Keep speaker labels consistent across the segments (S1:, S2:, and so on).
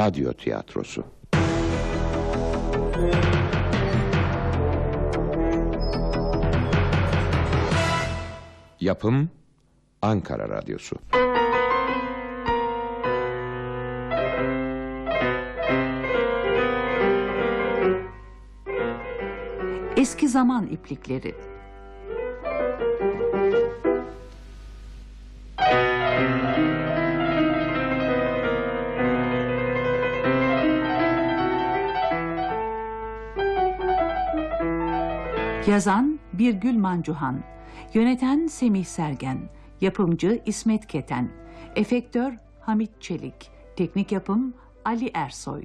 S1: Radyo tiyatrosu. Yapım Ankara Radyosu.
S2: Eski zaman iplikleri. Yazan Birgül Mancuhan, yöneten Semih Sergen, yapımcı İsmet Keten, efektör Hamit Çelik, teknik yapım Ali Ersoy.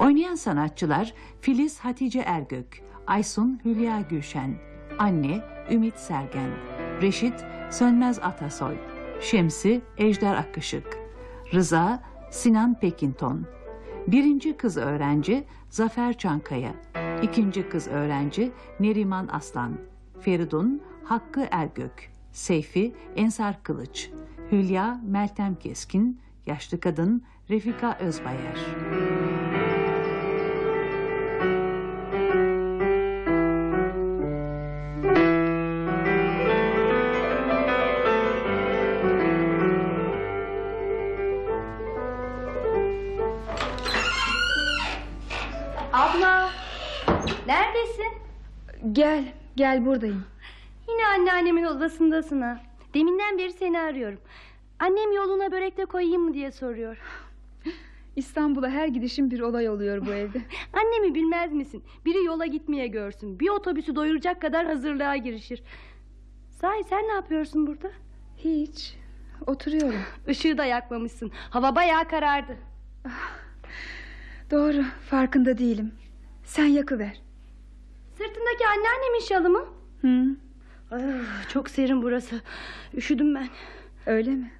S2: Oynayan sanatçılar Filiz Hatice Ergök, Aysun Hülya Gülşen, Anne Ümit Sergen, Reşit Sönmez Atasoy, Şemsi Ejder Akışık, Rıza Sinan Pekinton, birinci kız öğrenci Zafer Çankaya, ikinci kız öğrenci Neriman Aslan, Feridun Hakkı Ergök, Seyfi Ensar Kılıç, Hülya Meltem Keskin, yaşlı kadın Refika Özbayer.
S3: Gel, buradayım.
S4: Yine anneannemin odasındasın ha. Deminden beri seni arıyorum. Annem yoluna börek de koyayım mı diye soruyor.
S3: İstanbul'a her gidişim bir olay oluyor bu evde.
S4: Annemi bilmez misin? Biri yola gitmeye görsün. Bir otobüsü doyuracak kadar hazırlığa girişir. Sahi sen ne yapıyorsun burada?
S3: Hiç. Oturuyorum.
S4: Işığı da yakmamışsın. Hava bayağı karardı.
S3: Doğru, farkında değilim. Sen yakıver.
S4: Sırtındaki anneannemin şalı mı?
S3: Hı,
S4: Ah, çok serin burası. Üşüdüm ben.
S3: öyle mi?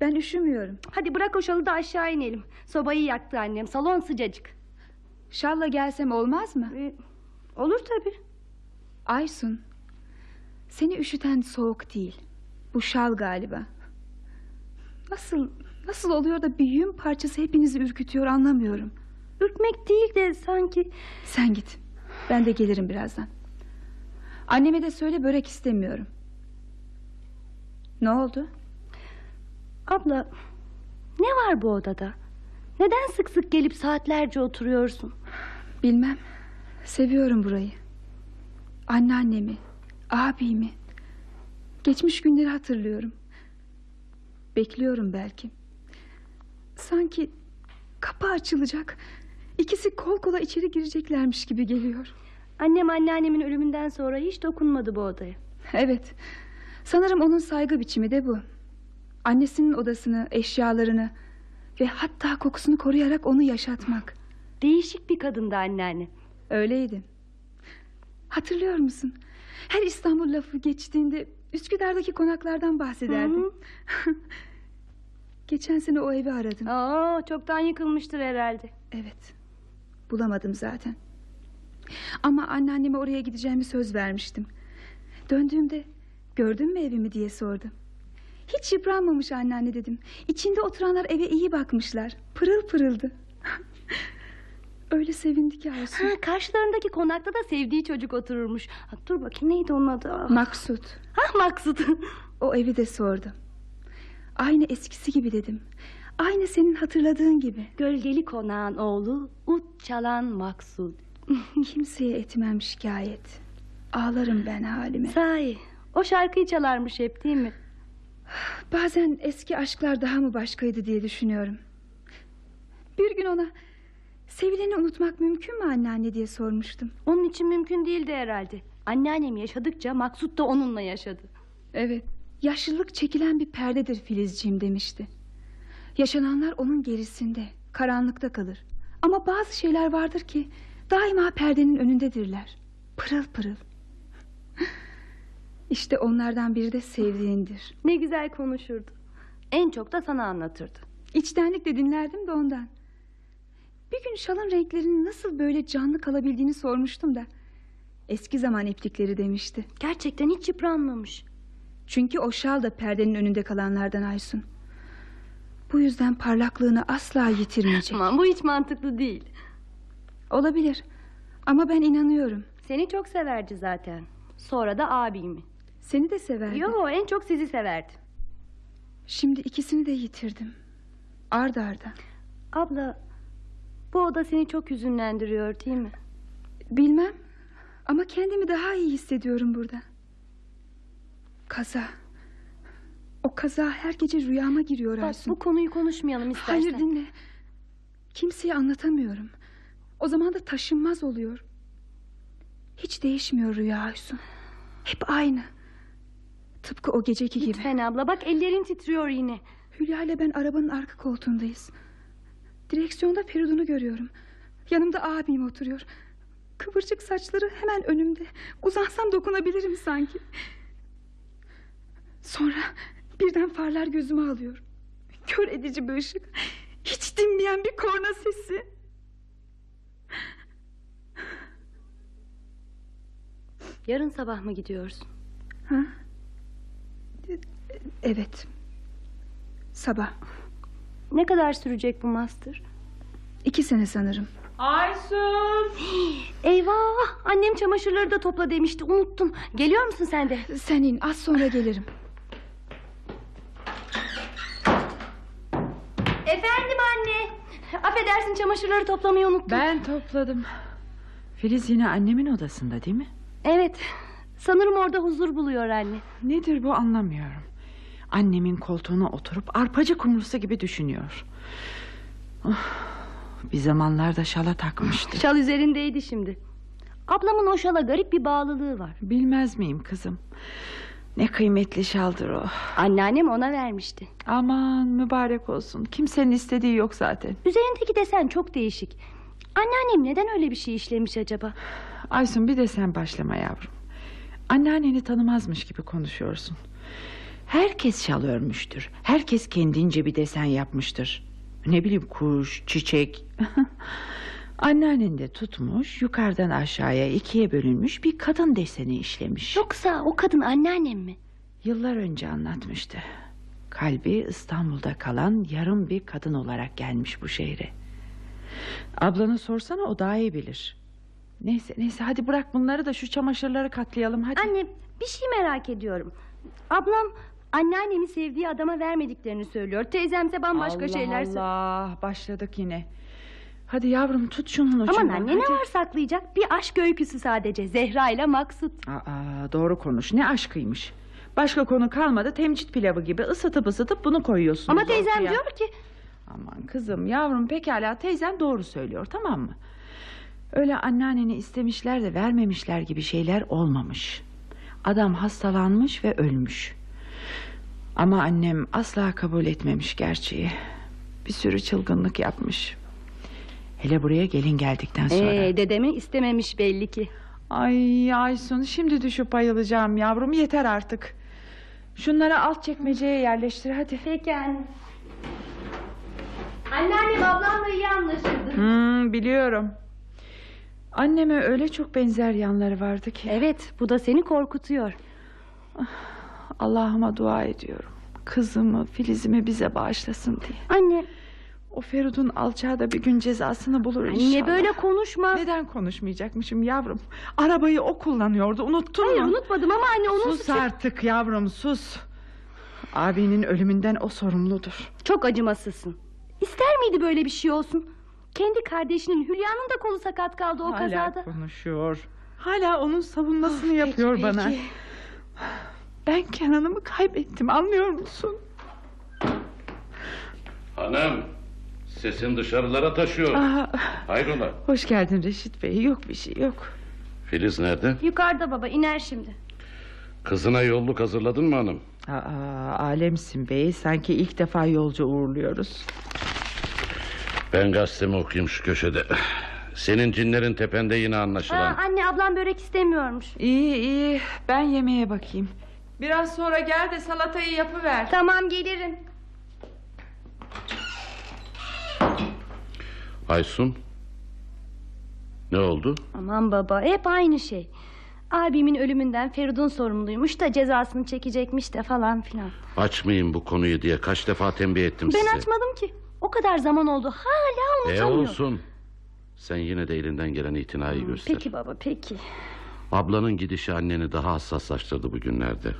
S3: Ben üşümüyorum.
S4: Hadi bırak o şalı da aşağı inelim. Sobayı yaktı annem. Salon sıcacık.
S3: Şalla gelsem olmaz mı?
S4: Ee, olur tabii.
S3: Aysun. Seni üşüten soğuk değil. Bu şal galiba. Nasıl, nasıl oluyor da yün parçası hepinizi ürkütüyor anlamıyorum.
S4: Ürkmek değil de sanki...
S3: Sen git. Ben de gelirim birazdan. Anneme de söyle börek istemiyorum. Ne oldu?
S4: Abla ne var bu odada? Neden sık sık gelip saatlerce oturuyorsun?
S3: Bilmem. Seviyorum burayı. Anneannemi, abimi. Geçmiş günleri hatırlıyorum. Bekliyorum belki. Sanki kapı açılacak. İkisi kol kola içeri gireceklermiş gibi geliyor.
S4: Annem anneannemin ölümünden sonra hiç dokunmadı bu odaya.
S3: Evet. Sanırım onun saygı biçimi de bu. Annesinin odasını, eşyalarını ve hatta kokusunu koruyarak onu yaşatmak.
S4: Değişik bir kadındı anneanne.
S3: Öyleydi. Hatırlıyor musun? Her İstanbul lafı geçtiğinde Üsküdar'daki konaklardan bahsederdim.
S4: Hı
S3: Geçen sene o evi aradım.
S4: Aa, çoktan yıkılmıştır herhalde.
S3: Evet. Bulamadım zaten. Ama anneanneme oraya gideceğimi söz vermiştim. Döndüğümde gördün mü evimi diye sordu. Hiç yıpranmamış anneanne dedim. İçinde oturanlar eve iyi bakmışlar. Pırıl pırıldı. Öyle sevindi ki Aysun.
S4: Ha, karşılarındaki konakta da sevdiği çocuk otururmuş. Ha, dur bakayım neydi onun adı? Ah,
S3: Maksut.
S4: ha, Maksut.
S3: O evi de sordu. Aynı eskisi gibi dedim. Aynı senin hatırladığın gibi.
S4: Gölgeli konağın oğlu ut çalan Maksut.
S3: Kimseye etmem şikayet. Ağlarım ben halime.
S4: Sahi o şarkıyı çalarmış hep değil mi?
S3: Bazen eski aşklar daha mı başkaydı diye düşünüyorum. Bir gün ona sevileni unutmak mümkün mü anneanne diye sormuştum.
S4: Onun için mümkün değildi herhalde. Anneannem yaşadıkça Maksut da onunla yaşadı.
S3: Evet, yaşlılık çekilen bir perdedir Filizciğim demişti. Yaşananlar onun gerisinde, karanlıkta kalır. Ama bazı şeyler vardır ki daima perdenin önündedirler. Pırıl pırıl. İşte onlardan biri de sevdiğindir.
S4: Ne güzel konuşurdu. En çok da sana anlatırdı.
S3: İçtenlikle dinlerdim de ondan. Bir gün şalın renklerinin nasıl böyle canlı kalabildiğini sormuştum da. Eski zaman iplikleri demişti.
S4: Gerçekten hiç yıpranmamış.
S3: Çünkü o şal da perdenin önünde kalanlardan Aysun. Bu yüzden parlaklığını asla yitirmeyecek.
S4: Aman bu hiç mantıklı değil.
S3: Olabilir. Ama ben inanıyorum.
S4: Seni çok severdi zaten. Sonra da abimi.
S3: Seni de severdi.
S4: Yo en çok sizi severdi.
S3: Şimdi ikisini de yitirdim. Ard arda.
S4: Abla bu oda seni çok hüzünlendiriyor değil mi?
S3: Bilmem. Ama kendimi daha iyi hissediyorum burada. Kaza. O kaza her gece rüyama giriyor
S4: Bak
S3: Aysun.
S4: bu konuyu konuşmayalım istersen.
S3: Hayır dinle. Kimseye anlatamıyorum. O zaman da taşınmaz oluyor. Hiç değişmiyor rüya Aysun. Hep aynı. Tıpkı o geceki gibi.
S4: Lütfen abla bak ellerin titriyor yine.
S3: Hülya ile ben arabanın arka koltuğundayız. Direksiyonda Feridun'u görüyorum. Yanımda abim oturuyor. Kıvırcık saçları hemen önümde. Uzansam dokunabilirim sanki. Sonra birden farlar gözüme alıyor. Kör edici bir ışık. Hiç dinmeyen bir korna sesi.
S4: Yarın sabah mı gidiyorsun?
S3: Ha? Evet. Sabah.
S4: Ne kadar sürecek bu master?
S3: İki sene sanırım.
S2: Aysun!
S4: Eyvah annem çamaşırları da topla demişti unuttum. Geliyor musun sen de?
S3: Sen in az sonra gelirim.
S4: Efendim anne. Affedersin çamaşırları toplamayı unuttum.
S5: Ben topladım. Filiz yine annemin odasında değil mi?
S4: Evet. Sanırım orada huzur buluyor anne.
S5: Nedir bu anlamıyorum. Annemin koltuğuna oturup arpacı kumrusu gibi düşünüyor. Oh, bir zamanlarda şala takmıştı.
S4: Şal üzerindeydi şimdi. Ablamın o şala garip bir bağlılığı var.
S5: Bilmez miyim kızım? Ne kıymetli şaldır o.
S4: Anneannem ona vermişti.
S5: Aman mübarek olsun. Kimsenin istediği yok zaten.
S4: Üzerindeki desen çok değişik. Anneannem neden öyle bir şey işlemiş acaba?
S5: Aysun bir de sen başlama yavrum. Anneanneni tanımazmış gibi konuşuyorsun. Herkes şal örmüştür. Herkes kendince bir desen yapmıştır. Ne bileyim kuş, çiçek. Anneannen de tutmuş yukarıdan aşağıya ikiye bölünmüş bir kadın deseni işlemiş.
S4: Yoksa o kadın anneannem mi?
S5: Yıllar önce anlatmıştı. Kalbi İstanbul'da kalan yarım bir kadın olarak gelmiş bu şehre. Ablana sorsana o daha iyi bilir. Neyse neyse hadi bırak bunları da şu çamaşırları katlayalım hadi.
S4: Anne bir şey merak ediyorum. Ablam anneannemi sevdiği adama vermediklerini söylüyor. Teyzemse bambaşka
S5: Allah
S4: şeyler söylüyor.
S5: Allah başladık yine. Hadi yavrum tut şunun ucundan.
S4: Aman anne ne var saklayacak? Bir aşk öyküsü sadece. Zehra ile Maksut.
S5: Aa, doğru konuş ne aşkıymış. Başka konu kalmadı temcit pilavı gibi ısıtıp ısıtıp bunu koyuyorsunuz
S4: Ama teyzem
S5: ortaya.
S4: diyor ki
S5: Aman kızım yavrum pekala teyzen doğru söylüyor tamam mı? Öyle anneanneni istemişler de vermemişler gibi şeyler olmamış. Adam hastalanmış ve ölmüş. Ama annem asla kabul etmemiş gerçeği. Bir sürü çılgınlık yapmış. Hele buraya gelin geldikten sonra.
S4: ee, dedemi istememiş belli ki.
S5: Ay Aysun şimdi düşüp bayılacağım yavrum yeter artık. Şunları alt çekmeceye yerleştir hadi.
S4: Peki anne. Anneannem ablamla iyi anlaşırdı.
S5: Hmm, biliyorum. Anneme öyle çok benzer yanları vardı ki.
S4: Evet bu da seni korkutuyor.
S5: Allah'ıma dua ediyorum. Kızımı, Filiz'imi bize bağışlasın diye.
S4: Anne,
S5: O Feridun alçağı da bir gün cezasını bulur inşallah.
S4: anne böyle konuşma.
S5: Neden konuşmayacakmışım yavrum? Arabayı o kullanıyordu unuttun
S4: Hayır
S5: mu?
S4: unutmadım ama anne onun
S5: Sus
S4: suçu...
S5: artık yavrum sus. Abinin ölümünden o sorumludur.
S4: Çok acımasızsın. İster miydi böyle bir şey olsun? Kendi kardeşinin Hülya'nın da kolu sakat kaldı o
S5: Hala
S4: kazada.
S5: konuşuyor. Hala onun savunmasını
S4: Peki,
S5: yapıyor bana.
S4: peki.
S5: Ben Kenan'ımı kaybettim anlıyor musun?
S6: Hanım, sesin dışarılara taşıyor.
S5: Aa,
S6: Hayrola?
S5: hoş geldin Reşit Bey. Yok bir şey yok.
S6: Filiz nerede?
S4: Yukarıda baba iner şimdi.
S6: Kızına yolluk hazırladın mı hanım?
S5: Aa, alemsin bey. Sanki ilk defa yolcu uğurluyoruz.
S6: Ben gazetemi okuyayım şu köşede. Senin cinlerin tepende yine
S4: Aa,
S6: anlaşılan.
S4: anne ablam börek istemiyormuş.
S5: İyi iyi. Ben yemeğe bakayım. Biraz sonra gel de salatayı yapıver.
S4: Tamam gelirim.
S6: Aysun. Ne oldu?
S4: Aman baba hep aynı şey. Abimin ölümünden Feridun sorumluymuş da cezasını çekecekmiş de falan filan.
S6: Açmayın bu konuyu diye kaç defa tembih ettim
S4: Ben
S6: size.
S4: açmadım ki. O kadar zaman oldu hala
S6: E
S4: unutamıyorum.
S6: olsun. Sen yine de elinden gelen itinayı göster.
S4: Peki baba peki.
S6: Ablanın gidişi anneni daha hassaslaştırdı bugünlerde.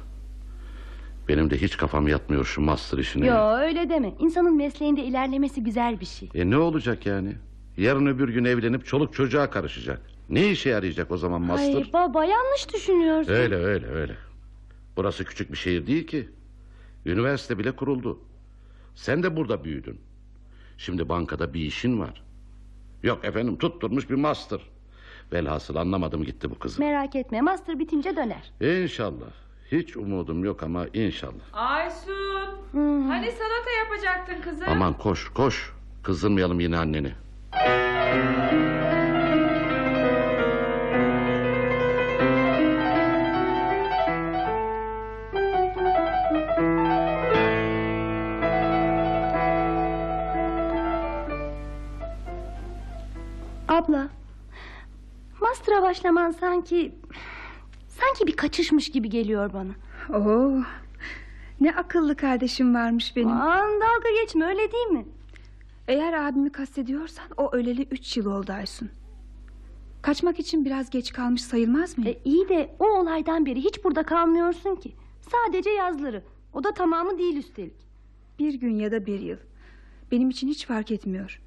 S6: Benim de hiç kafam yatmıyor şu master işine.
S4: Yo öyle deme. İnsanın mesleğinde ilerlemesi güzel bir şey.
S6: E ne olacak yani? Yarın öbür gün evlenip çoluk çocuğa karışacak. Ne işe yarayacak o zaman master?
S4: Ay baba yanlış düşünüyorsun.
S6: Öyle öyle öyle. Burası küçük bir şehir değil ki. Üniversite bile kuruldu. Sen de burada büyüdün. Şimdi bankada bir işin var. Yok efendim tutturmuş bir master. Velhasıl anlamadım gitti bu kızı.
S4: Merak etme master bitince döner.
S6: İnşallah. Hiç umudum yok ama inşallah.
S5: Aysun. Hani salata yapacaktın kızım?
S6: Aman koş koş. Kızdırmayalım yine anneni.
S4: Abla. Master'a başlaman sanki... Sanki bir kaçışmış gibi geliyor bana.
S3: Oo, ne akıllı kardeşim varmış benim.
S4: Aman dalga geçme öyle değil mi?
S3: Eğer abimi kastediyorsan o öleli üç yıl oldu Aysun. Kaçmak için biraz geç kalmış sayılmaz mı?
S4: E, iyi de o olaydan beri hiç burada kalmıyorsun ki. Sadece yazları. O da tamamı değil üstelik.
S3: Bir gün ya da bir yıl. Benim için hiç fark etmiyor.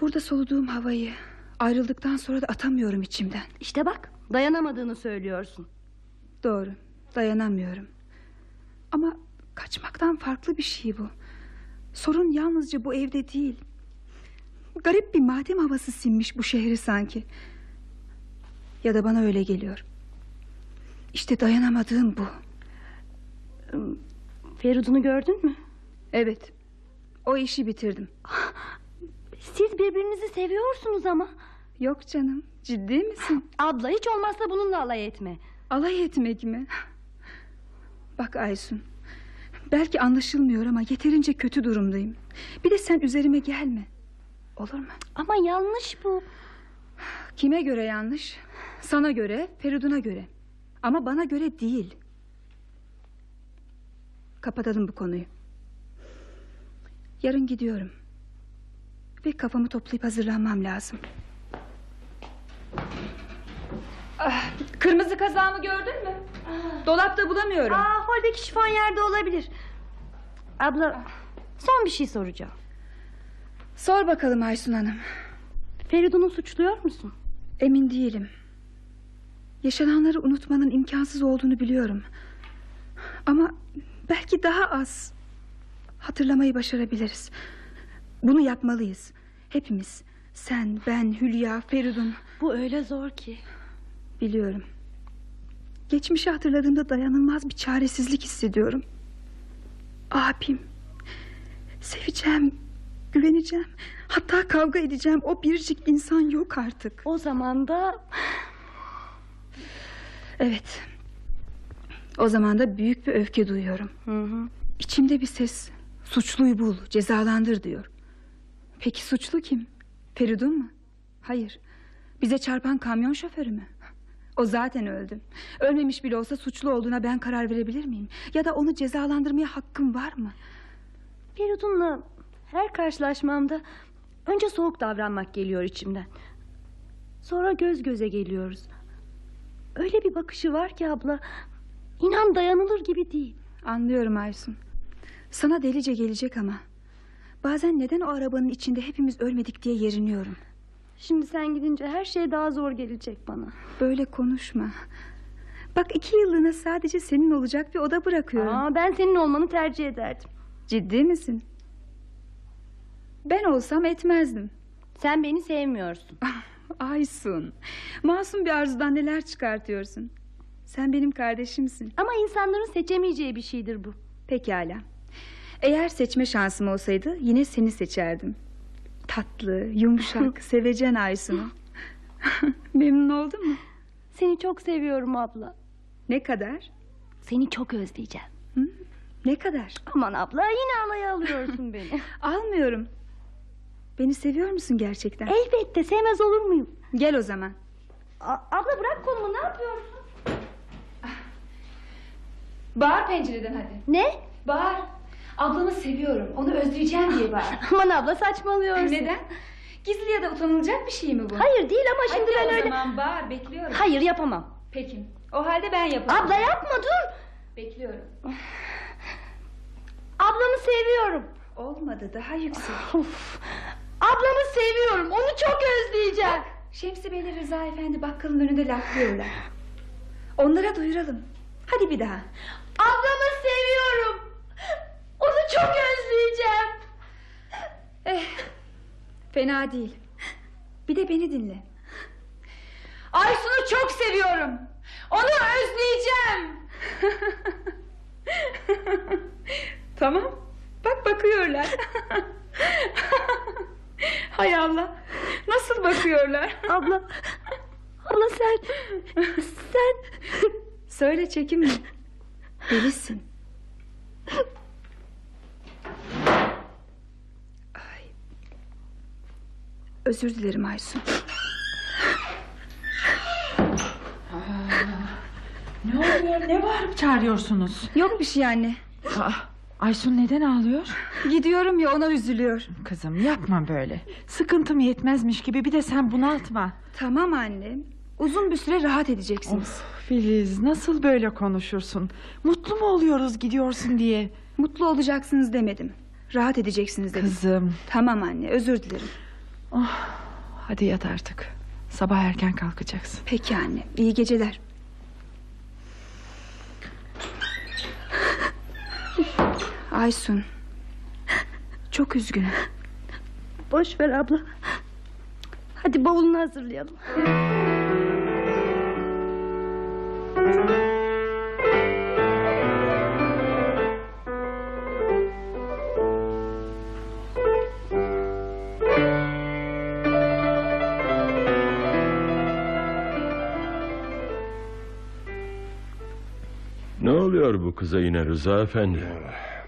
S3: Burada soluduğum havayı ayrıldıktan sonra da atamıyorum içimden.
S4: İşte bak dayanamadığını söylüyorsun.
S3: Doğru, dayanamıyorum. Ama kaçmaktan farklı bir şey bu. Sorun yalnızca bu evde değil. Garip bir matem havası sinmiş bu şehri sanki. Ya da bana öyle geliyor. İşte dayanamadığım bu.
S4: Feridun'u gördün mü?
S3: Evet, o işi bitirdim.
S4: Siz birbirinizi seviyorsunuz ama.
S3: Yok canım, ciddi misin?
S4: Abla hiç olmazsa bununla alay etme.
S3: Alay etmek mi? Bak Aysun, belki anlaşılmıyor ama yeterince kötü durumdayım. Bir de sen üzerime gelme. Olur mu?
S4: Ama yanlış bu.
S3: Kime göre yanlış? Sana göre, Feridun'a göre. Ama bana göre değil. Kapatalım bu konuyu. Yarın gidiyorum. Ve kafamı toplayıp hazırlanmam lazım. Ah, kırmızı kazağımı gördün mü? Dolapta bulamıyorum.
S4: Aa, holdeki şifon yerde olabilir. Abla son bir şey soracağım.
S3: Sor bakalım Aysun Hanım.
S4: Feridun'u suçluyor musun?
S3: Emin değilim. Yaşananları unutmanın imkansız olduğunu biliyorum. Ama belki daha az hatırlamayı başarabiliriz. Bunu yapmalıyız. Hepimiz. Sen, ben, Hülya, Feridun.
S4: Bu öyle zor ki.
S3: Biliyorum. Geçmişi hatırladığımda dayanılmaz bir çaresizlik hissediyorum. Abim. Seveceğim, güveneceğim. Hatta kavga edeceğim. O biricik insan yok artık.
S4: O zaman da
S3: Evet. O zaman da büyük bir öfke duyuyorum.
S4: Hı hı.
S3: İçimde bir ses suçluyu bul, cezalandır diyor. Peki suçlu kim? Feridun mu? Hayır. Bize çarpan kamyon şoförü mü? O zaten öldü. Ölmemiş bile olsa suçlu olduğuna ben karar verebilir miyim? Ya da onu cezalandırmaya hakkım var mı?
S4: Feridun'la her karşılaşmamda önce soğuk davranmak geliyor içimden. Sonra göz göze geliyoruz. Öyle bir bakışı var ki abla. İnan dayanılır gibi değil.
S3: Anlıyorum Aysun. Sana delice gelecek ama. Bazen neden o arabanın içinde hepimiz ölmedik diye yeriniyorum.
S4: Şimdi sen gidince her şey daha zor gelecek bana.
S3: Böyle konuşma. Bak iki yıllığına sadece senin olacak bir oda bırakıyorum.
S4: Aa, ben senin olmanı tercih ederdim.
S3: Ciddi misin? Ben olsam etmezdim.
S4: Sen beni sevmiyorsun.
S3: Aysun. Masum bir arzudan neler çıkartıyorsun. Sen benim kardeşimsin.
S4: Ama insanların seçemeyeceği bir şeydir bu.
S3: Pekala. Eğer seçme şansım olsaydı yine seni seçerdim. Tatlı, yumuşak, sevecen Aysun'u. Memnun oldun mu?
S4: Seni çok seviyorum abla.
S3: Ne kadar?
S4: Seni çok özleyeceğim.
S3: Ne kadar?
S4: Aman abla yine alaya alıyorsun beni.
S3: Almıyorum. Beni seviyor musun gerçekten?
S4: Elbette sevmez olur muyum?
S3: Gel o zaman.
S4: A- abla bırak kolumu ne yapıyorsun?
S3: Bağır pencereden hadi.
S4: Ne?
S3: Bağır. Ablamı seviyorum. Onu özleyeceğim diye bağır.
S4: Aman abla saçmalıyorsun.
S3: Neden? Gizli ya da utanılacak bir şey mi bu?
S4: Hayır değil ama şimdi
S3: Hadi
S4: ben
S3: o
S4: öyle...
S3: zaman bağır bekliyorum.
S4: Hayır yapamam.
S3: Peki. O halde ben yaparım.
S4: Abla yapma dur.
S3: Bekliyorum.
S4: Ablamı seviyorum.
S3: Olmadı daha yüksek.
S4: Of. Ablamı seviyorum. Onu çok özleyeceğim.
S3: Şemsi Bey'le Rıza Efendi bakkalın önünde laflıyorlar. Onlara duyuralım. Hadi bir daha.
S4: Ablamı seviyorum. Onu çok özleyeceğim.
S3: Eh, fena değil. Bir de beni dinle. Aysun'u çok seviyorum. Onu özleyeceğim. tamam. Bak bakıyorlar. Hay Allah. Nasıl bakıyorlar?
S4: Abla. Abla sen. Sen.
S3: Söyle çekinme. Delisin. Ay. Özür dilerim Aysun.
S5: Ne oluyor ne bağırıp çağırıyorsunuz?
S3: Yok bir şey anne.
S5: Aa, Aysun neden ağlıyor?
S3: Gidiyorum ya ona üzülüyor.
S5: Kızım yapma böyle. Sıkıntım yetmezmiş gibi bir de sen bunaltma.
S3: Tamam anne. Uzun bir süre rahat edeceksiniz.
S5: Of Filiz nasıl böyle konuşursun? Mutlu mu oluyoruz gidiyorsun diye?
S3: Mutlu olacaksınız demedim. Rahat edeceksiniz dedim.
S5: Kızım
S3: Tamam anne özür dilerim.
S5: hadi yat artık. Sabah erken kalkacaksın.
S3: Peki anne iyi geceler. Aysun. Çok üzgünüm.
S4: Boş ver abla. Hadi bavulunu hazırlayalım.
S7: Bu kıza yine Rıza Efendi?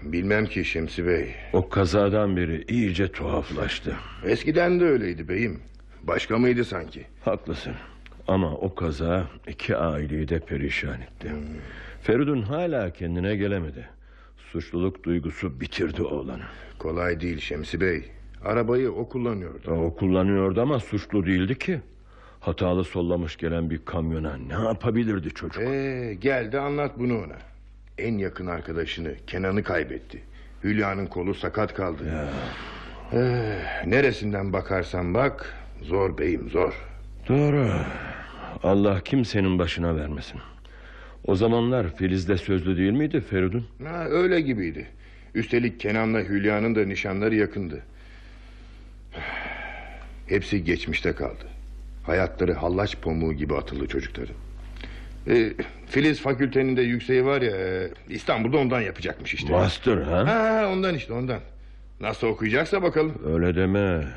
S8: Bilmem ki Şemsi Bey.
S7: O kazadan beri iyice tuhaflaştı.
S8: Eskiden de öyleydi beyim. Başka mıydı sanki?
S7: Haklısın. Ama o kaza iki aileyi de perişan etti. Feridun hala kendine gelemedi. Suçluluk duygusu bitirdi oğlanı.
S8: Kolay değil Şemsi Bey. Arabayı o kullanıyordu.
S7: O kullanıyordu ama suçlu değildi ki. Hatalı sollamış gelen bir kamyona ne yapabilirdi çocuk?
S8: Ee, gel de anlat bunu ona. En yakın arkadaşını Kenan'ı kaybetti. Hülya'nın kolu sakat kaldı. Ee, neresinden bakarsan bak zor beyim zor.
S7: Doğru. Allah kimsenin başına vermesin. O zamanlar Filiz'de sözlü değil miydi Feridun?
S8: Ha, öyle gibiydi. Üstelik Kenan'la Hülya'nın da nişanları yakındı. Hepsi geçmişte kaldı. Hayatları hallaç pamuğu gibi atıldı çocukların. Ee, Filiz fakültenin de yükseği var ya e, İstanbul'da ondan yapacakmış işte.
S7: Master ha?
S8: Ha, ondan işte ondan. Nasıl okuyacaksa bakalım.
S7: Öyle deme.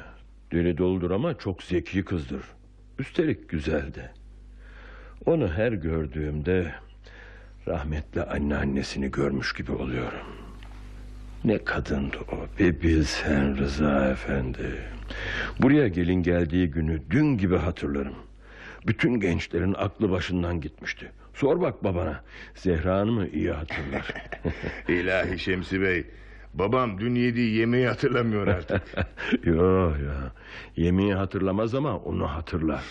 S7: Deli doldur ama çok zeki kızdır. Üstelik güzel de. Onu her gördüğümde rahmetli anneannesini görmüş gibi oluyorum. Ne kadındı o bir bilsen Rıza Efendi. Buraya gelin geldiği günü dün gibi hatırlarım. Bütün gençlerin aklı başından gitmişti. Sor bak babana. Zehra Hanım'ı iyi hatırlar.
S8: İlahi Şemsi Bey. Babam dün yediği yemeği hatırlamıyor artık.
S7: Yo ya. Yemeği hatırlamaz ama onu hatırlar.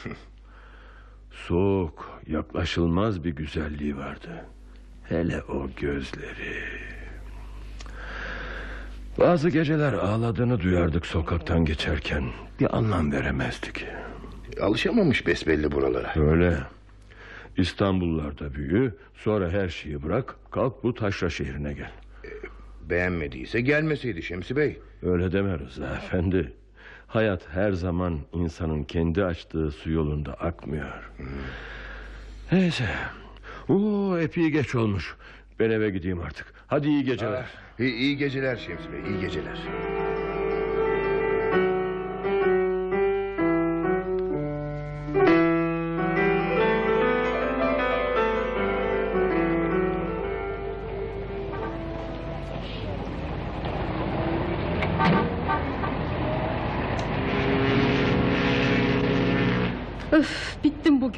S7: Soğuk, yaklaşılmaz bir güzelliği vardı. Hele o gözleri. Bazı geceler ağladığını duyardık sokaktan geçerken. Bir anlam veremezdik.
S8: Alışamamış besbelli buralara.
S7: Öyle. İstanbullarda büyü, sonra her şeyi bırak, kalk bu taşra şehrine gel.
S8: Beğenmediyse gelmeseydi Şemsi Bey.
S7: Öyle deme Rıza efendi. Hayat her zaman insanın kendi açtığı su yolunda akmıyor. Neyse. Oo, epey geç olmuş. Ben eve gideyim artık. Hadi iyi geceler.
S8: İyi, iyi geceler Şemsi Bey, iyi geceler.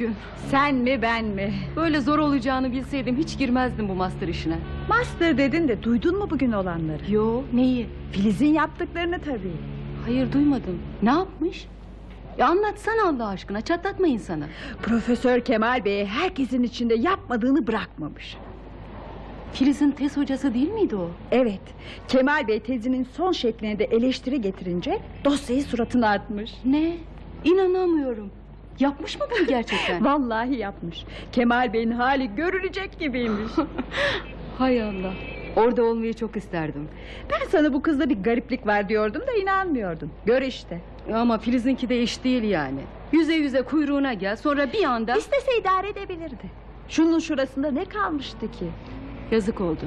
S9: Bugün.
S5: Sen mi ben mi?
S9: Böyle zor olacağını bilseydim hiç girmezdim bu master işine.
S5: Master dedin de duydun mu bugün olanları?
S9: Yo neyi?
S5: Filiz'in yaptıklarını tabii.
S9: Hayır duymadım. Ne yapmış? Ya anlatsana Allah aşkına çatlatma insanı.
S5: Profesör Kemal Bey herkesin içinde yapmadığını bırakmamış.
S9: Filiz'in tez hocası değil miydi o?
S5: Evet, Kemal Bey tezinin son şekline de eleştiri getirince dosyayı suratına atmış.
S9: Ne? İnanamıyorum. Yapmış mı bunu gerçekten?
S5: Vallahi yapmış. Kemal Bey'in hali görülecek gibiymiş.
S9: Hay Allah. Orada olmayı çok isterdim.
S5: ben sana bu kızda bir gariplik var diyordum da inanmıyordun. Gör işte.
S9: Ama Filiz'inki de iş değil yani. Yüze yüze kuyruğuna gel sonra bir anda...
S5: İstese idare edebilirdi. Şunun şurasında ne kalmıştı ki?
S9: Yazık oldu.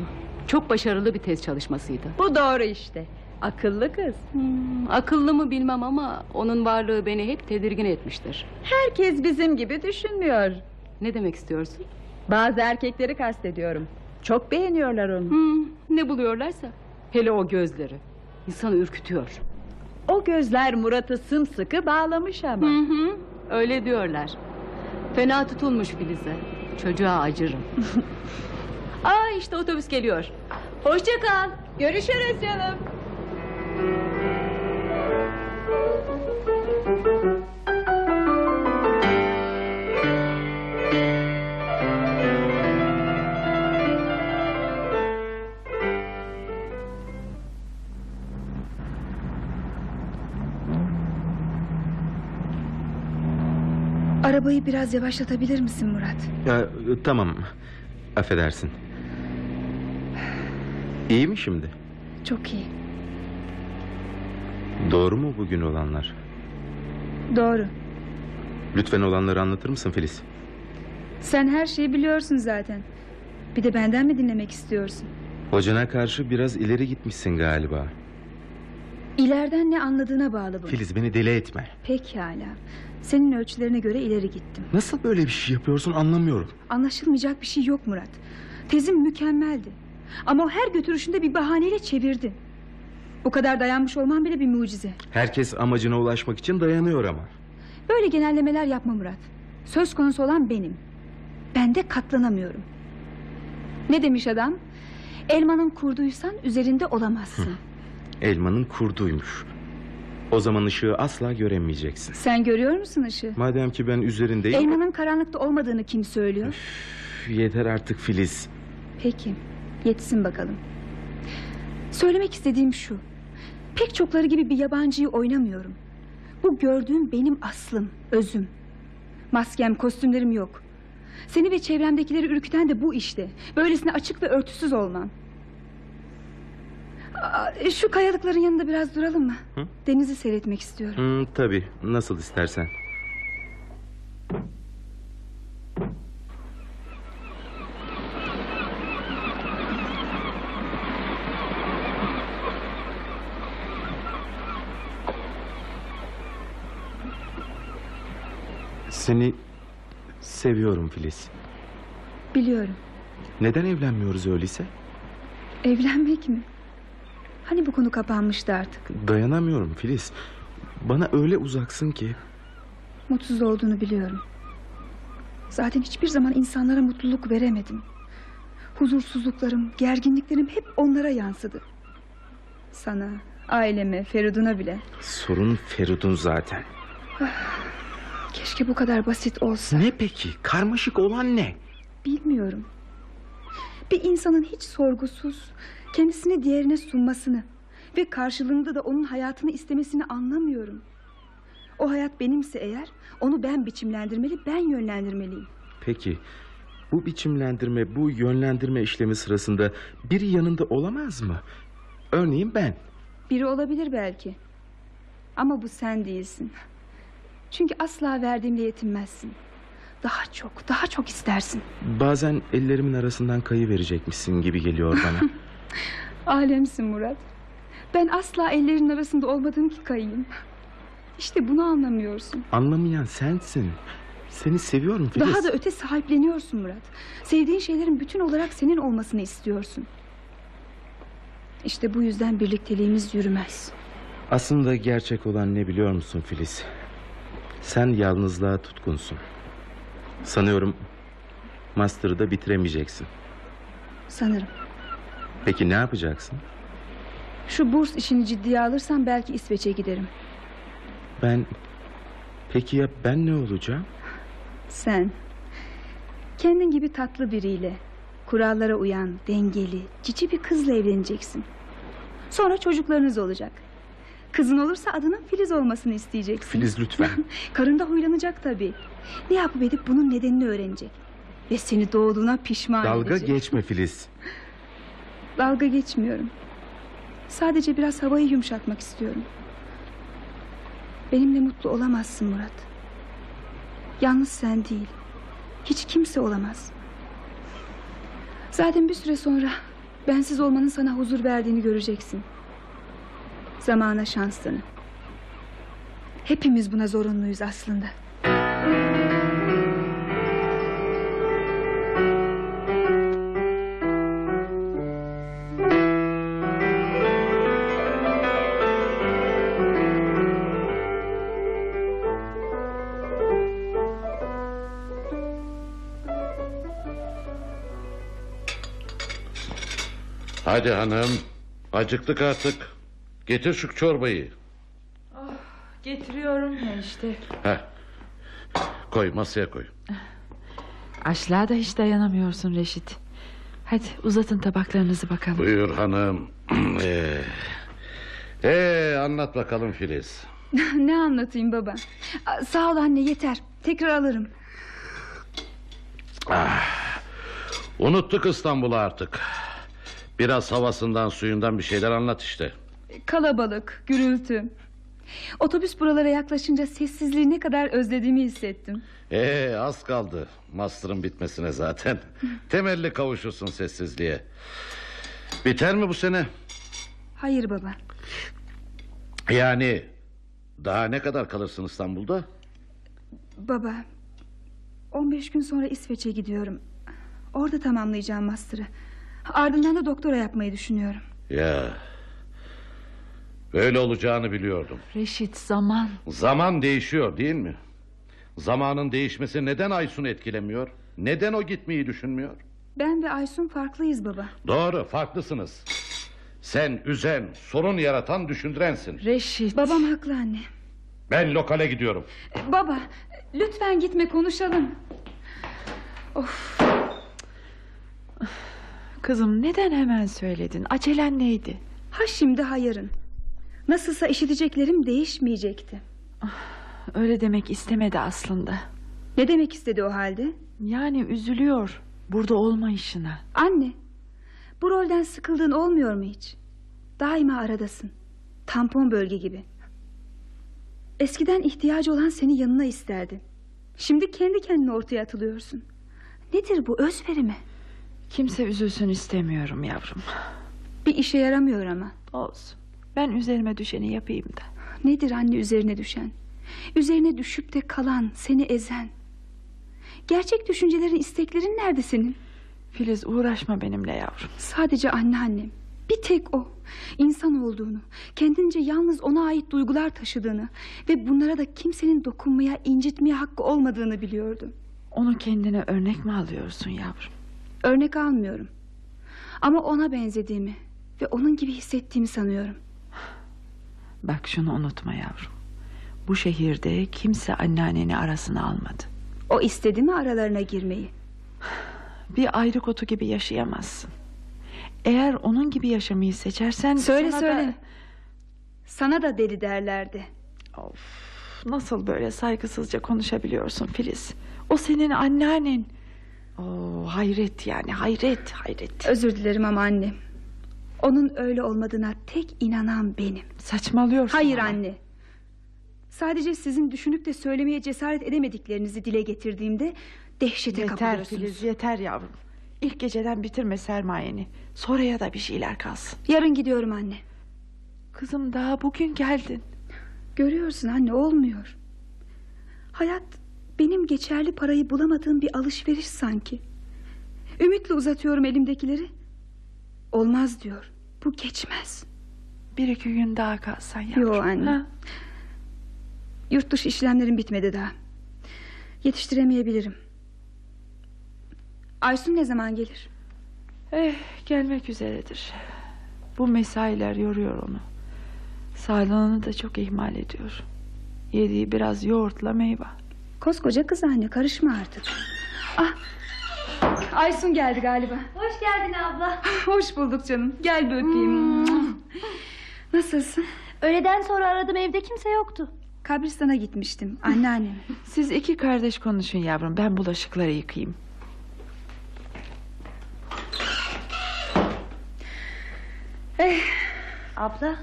S9: Çok başarılı bir tez çalışmasıydı.
S5: Bu doğru işte. Akıllı kız.
S9: Hmm, akıllı mı bilmem ama onun varlığı beni hep tedirgin etmiştir.
S5: Herkes bizim gibi düşünmüyor.
S9: Ne demek istiyorsun?
S5: Bazı erkekleri kastediyorum. Çok beğeniyorlar onu.
S9: Hmm, ne buluyorlarsa. Hele o gözleri. İnsanı ürkütüyor.
S5: O gözler Murat'ı sımsıkı bağlamış ama.
S9: Hı hı, öyle diyorlar. Fena tutulmuş Filiz'e. Çocuğa acırım. Aa işte otobüs geliyor. Hoşça kal.
S5: Görüşürüz canım.
S3: Arabayı biraz yavaşlatabilir misin Murat?
S10: Ya, tamam. Affedersin. İyi mi şimdi?
S3: Çok iyi.
S10: Doğru mu bugün olanlar?
S3: Doğru.
S10: Lütfen olanları anlatır mısın Filiz?
S3: Sen her şeyi biliyorsun zaten. Bir de benden mi dinlemek istiyorsun?
S10: Hocana karşı biraz ileri gitmişsin galiba.
S3: İleriden ne anladığına bağlı bu.
S10: Filiz beni deli etme.
S3: Pekala. Senin ölçülerine göre ileri gittim.
S10: Nasıl böyle bir şey yapıyorsun anlamıyorum.
S3: Anlaşılmayacak bir şey yok Murat. Tezim mükemmeldi. Ama o her götürüşünde bir bahaneyle çevirdi. Bu kadar dayanmış olman bile bir mucize.
S10: Herkes amacına ulaşmak için dayanıyor ama.
S3: Böyle genellemeler yapma Murat. Söz konusu olan benim. Ben de katlanamıyorum. Ne demiş adam? Elmanın kurduysan üzerinde olamazsın.
S10: Elmanın kurduymuş. O zaman ışığı asla göremeyeceksin.
S3: Sen görüyor musun ışığı?
S10: Madem ki ben üzerindeyim...
S3: Elmanın karanlıkta olmadığını kim söylüyor?
S10: Üf, Yeter artık Filiz.
S3: Peki, yetsin bakalım. Söylemek istediğim şu. Pek çokları gibi bir yabancıyı oynamıyorum. Bu gördüğüm benim aslım, özüm. Maskem, kostümlerim yok. Seni ve çevremdekileri ürküten de bu işte. Böylesine açık ve örtüsüz olman. Aa, Şu kayalıkların yanında biraz duralım mı?
S10: Hı?
S3: Denizi seyretmek istiyorum.
S10: Hmm, tabii nasıl istersen. Seni seviyorum Filiz.
S3: Biliyorum.
S10: Neden evlenmiyoruz öyleyse?
S3: Evlenmek mi? Hani bu konu kapanmıştı artık.
S10: Dayanamıyorum Filiz. Bana öyle uzaksın ki.
S3: Mutsuz olduğunu biliyorum. Zaten hiçbir zaman insanlara mutluluk veremedim. Huzursuzluklarım, gerginliklerim hep onlara yansıdı. Sana, aileme, Feridun'a bile.
S10: Sorun Feridun zaten.
S3: Keşke bu kadar basit olsa.
S10: Ne peki? Karmaşık olan ne?
S3: Bilmiyorum. Bir insanın hiç sorgusuz, kendisini diğerine sunmasını ve karşılığında da onun hayatını istemesini anlamıyorum. O hayat benimse eğer, onu ben biçimlendirmeli, ben yönlendirmeliyim.
S10: Peki bu biçimlendirme, bu yönlendirme işlemi sırasında biri yanında olamaz mı? Örneğin ben.
S3: Biri olabilir belki. Ama bu sen değilsin. Çünkü asla verdiğimle yetinmezsin. Daha çok, daha çok istersin.
S10: Bazen ellerimin arasından kayı verecekmişsin gibi geliyor bana.
S3: Alemsin Murat. Ben asla ellerin arasında olmadığım ki kayayım. İşte bunu anlamıyorsun.
S10: Anlamayan sensin. Seni seviyorum Filiz.
S3: Daha da öte sahipleniyorsun Murat. Sevdiğin şeylerin bütün olarak senin olmasını istiyorsun. İşte bu yüzden birlikteliğimiz yürümez.
S10: Aslında gerçek olan ne biliyor musun Filiz? Sen yalnızlığa tutkunsun. Sanıyorum master'ı da bitiremeyeceksin.
S3: Sanırım.
S10: Peki ne yapacaksın?
S3: Şu burs işini ciddiye alırsam belki İsveç'e giderim.
S10: Ben... Peki ya ben ne olacağım?
S3: Sen kendin gibi tatlı biriyle kurallara uyan, dengeli, cici bir kızla evleneceksin. Sonra çocuklarınız olacak. Kızın olursa adının Filiz olmasını isteyeceksin.
S10: Filiz lütfen.
S3: Karın da huylanacak tabii. Ne yapıp edip bunun nedenini öğrenecek. Ve seni doğduğuna pişman
S10: Dalga
S3: edecek.
S10: geçme Filiz.
S3: Dalga geçmiyorum. Sadece biraz havayı yumuşatmak istiyorum. Benimle mutlu olamazsın Murat. Yalnız sen değil. Hiç kimse olamaz. Zaten bir süre sonra bensiz olmanın sana huzur verdiğini göreceksin. Zamana şans tanı. Hepimiz buna zorunluyuz aslında.
S6: Hadi hanım. Acıktık artık. Getir şu çorbayı.
S5: Getiriyorum ya işte.
S6: Heh. Koy masaya koy.
S5: Açlığa da hiç dayanamıyorsun Reşit. Hadi uzatın tabaklarınızı bakalım.
S6: Buyur hanım. ee, ee, anlat bakalım Filiz.
S3: ne anlatayım baba? Sağ ol anne yeter. Tekrar alırım.
S6: Unuttuk İstanbul'u artık. Biraz havasından suyundan bir şeyler anlat işte.
S3: Kalabalık, gürültü. Otobüs buralara yaklaşınca sessizliği ne kadar özlediğimi hissettim.
S6: Ee, az kaldı master'ın bitmesine zaten. Temelli kavuşursun sessizliğe. Biter mi bu sene?
S3: Hayır baba.
S6: Yani daha ne kadar kalırsın İstanbul'da?
S3: Baba. 15 gün sonra İsveç'e gidiyorum. Orada tamamlayacağım master'ı. Ardından da doktora yapmayı düşünüyorum.
S6: Ya. Böyle olacağını biliyordum.
S5: Reşit zaman.
S6: Zaman değişiyor değil mi? Zamanın değişmesi neden Aysun'u etkilemiyor? Neden o gitmeyi düşünmüyor?
S3: Ben ve Aysun farklıyız baba.
S6: Doğru farklısınız. Sen üzen, sorun yaratan, düşündürensin.
S5: Reşit.
S3: Babam haklı anne.
S6: Ben lokale gidiyorum.
S3: Ee, Baba lütfen gitme konuşalım.
S5: Kızım neden hemen söyledin? Acelen neydi?
S3: Ha şimdi ha yarın. Nasılsa işiteceklerim değişmeyecekti.
S5: Öyle demek istemedi aslında.
S3: Ne demek istedi o halde?
S5: Yani üzülüyor burada olmayışına.
S3: Anne bu rolden sıkıldığın olmuyor mu hiç? Daima aradasın. Tampon bölge gibi. Eskiden ihtiyacı olan seni yanına isterdi. Şimdi kendi kendine ortaya atılıyorsun. Nedir bu özveri mi?
S5: Kimse üzülsün istemiyorum yavrum.
S3: Bir işe yaramıyor ama.
S5: Olsun. Ben üzerime düşeni yapayım da.
S3: Nedir anne üzerine düşen? Üzerine düşüp de kalan, seni ezen. Gerçek düşüncelerin, isteklerin nerede senin?
S5: Filiz uğraşma benimle yavrum.
S3: Sadece anneannem. Bir tek o. İnsan olduğunu, kendince yalnız ona ait duygular taşıdığını ve bunlara da kimsenin dokunmaya, incitmeye hakkı olmadığını biliyordu.
S5: Onu kendine örnek mi alıyorsun yavrum?
S3: Örnek almıyorum. Ama ona benzediğimi ve onun gibi hissettiğimi sanıyorum.
S5: Bak şunu unutma yavrum. Bu şehirde kimse anneanneni arasına almadı.
S3: O istedi mi aralarına girmeyi?
S5: Bir ayrı kotu gibi yaşayamazsın. Eğer onun gibi yaşamayı seçersen...
S3: Söyle
S5: sana
S3: söyle.
S5: da-
S3: Sana da deli derlerdi.
S5: Of, nasıl böyle saygısızca konuşabiliyorsun Filiz? O senin anneannen. Oo, hayret yani hayret hayret.
S3: Özür dilerim ama anne. Onun öyle olmadığına tek inanan benim.
S5: Saçmalıyorsun
S3: Hayır
S5: ama.
S3: anne. Sadece sizin düşünüp de söylemeye cesaret edemediklerinizi dile getirdiğimde dehşete
S5: Yeter
S3: kapılıyorsunuz.
S5: Filiz yeter yavrum. İlk geceden bitirme sermayeni. Sonraya da bir şeyler kalsın.
S3: Yarın gidiyorum anne.
S5: Kızım daha bugün geldin.
S3: Görüyorsun anne olmuyor. Hayat benim geçerli parayı bulamadığım bir alışveriş sanki. Ümitle uzatıyorum elimdekileri. Olmaz diyor. Bu geçmez.
S5: Bir iki gün daha kalsan yavrum.
S3: Yo anne.
S5: Ha?
S3: Yurt dışı işlemlerim bitmedi daha. Yetiştiremeyebilirim. Aysun ne zaman gelir?
S5: Eh gelmek üzeredir. Bu mesailer yoruyor onu. Sağlığını da çok ihmal ediyor. Yediği biraz yoğurtla meyve.
S3: Koskoca kız anne karışma artık. Ah. Aysun geldi galiba.
S4: Hoş geldin abla.
S3: Hoş bulduk canım. Gel bir öpeyim. Nasılsın?
S4: Öğleden sonra aradım evde kimse yoktu.
S3: Kabristan'a gitmiştim anneanneme.
S5: Siz iki kardeş konuşun yavrum. Ben bulaşıkları yıkayayım.
S4: Abla.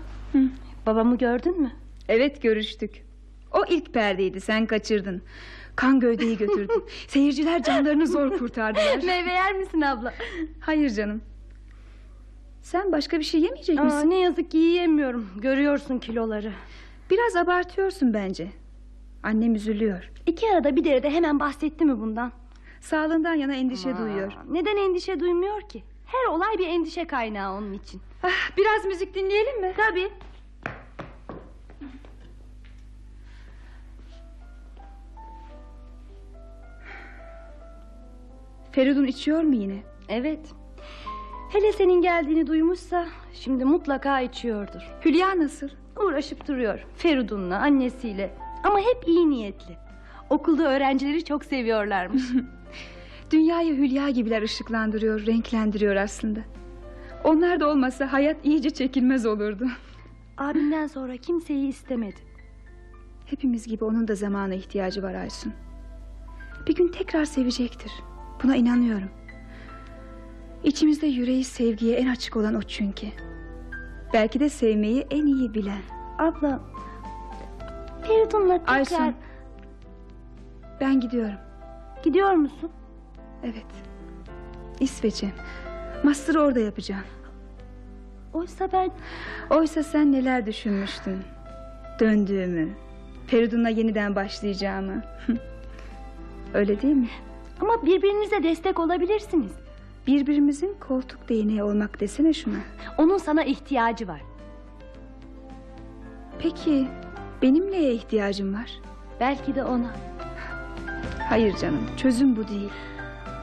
S4: Babamı gördün mü?
S3: Evet görüştük. O ilk perdeydi sen kaçırdın. Kan gövdeyi götürdü. Seyirciler canlarını zor kurtardılar.
S4: Meyve yer misin abla?
S3: Hayır canım. Sen başka bir şey yemeyecek
S4: Aa,
S3: misin?
S4: ne yazık ki yiyemiyorum. Görüyorsun kiloları.
S3: Biraz abartıyorsun bence. Annem üzülüyor.
S4: İki arada bir derede hemen bahsetti mi bundan?
S3: Sağlığından yana endişe duyuyor.
S4: Aa, Neden endişe duymuyor ki? Her olay bir endişe kaynağı onun için.
S3: Ah, biraz müzik dinleyelim mi?
S4: Tabii.
S3: Feridun içiyor mu yine?
S4: Evet. Hele senin geldiğini duymuşsa şimdi mutlaka içiyordur.
S3: Hülya nasıl?
S4: Uğraşıp duruyor. Feridun'la annesiyle. Ama hep iyi niyetli. Okulda öğrencileri çok seviyorlarmış.
S3: Dünyayı Hülya gibiler ışıklandırıyor, renklendiriyor aslında. Onlar da olmasa hayat iyice çekilmez olurdu.
S4: Abimden sonra kimseyi istemedi.
S3: Hepimiz gibi onun da zamana ihtiyacı var Aysun. Bir gün tekrar sevecektir. Buna inanıyorum. İçimizde yüreği sevgiye en açık olan o çünkü. Belki de sevmeyi en iyi bilen.
S4: Abla Feridun'la tekrar
S3: Aysun. Ben gidiyorum.
S4: gidiyor musun?
S3: Evet. İsveç'e. Master'ı orada yapacağım.
S4: Oysa ben
S3: Oysa sen neler düşünmüştün. Döndüğümü. Feridun'la yeniden başlayacağımı. Öyle değil mi?
S4: Ama birbirinize destek olabilirsiniz.
S3: Birbirimizin koltuk değneği olmak desene şuna.
S4: Onun sana ihtiyacı var.
S3: Peki benim neye ihtiyacım var?
S4: Belki de ona.
S3: Hayır canım çözüm bu değil.